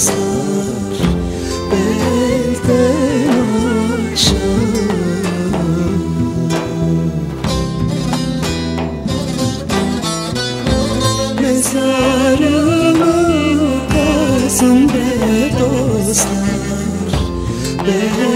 sızlar belden aşağı Mezarımı kazın be dostlar belden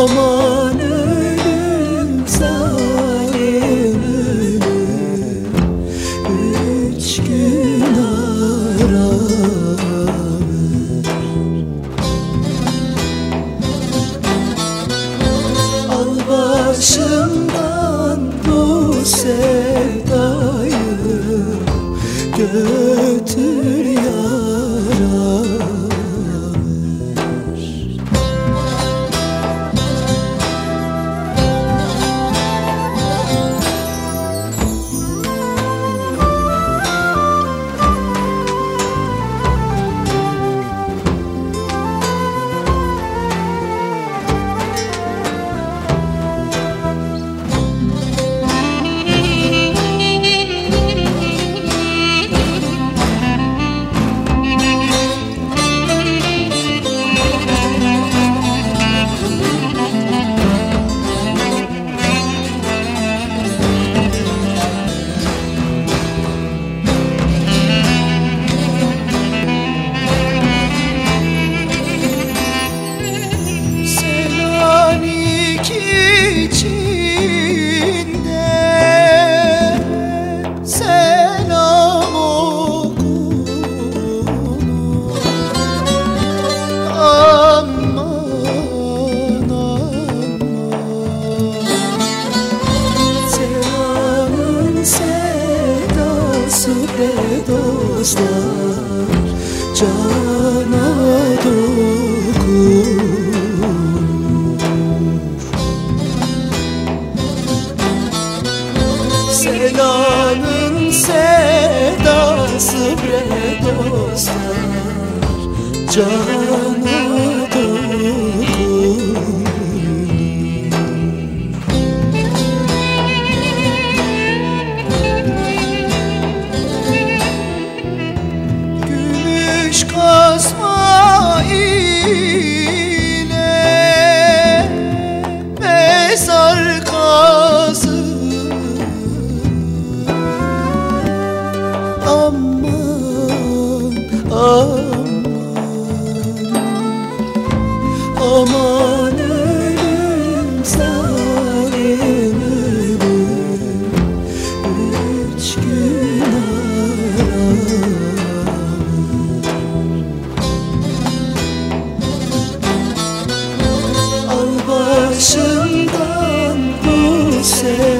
como sazlar cana dokunur. Sedanın sedası bre dostlar cana aman Aman ölüm Üç gün aramız Al başımdan bu sevgi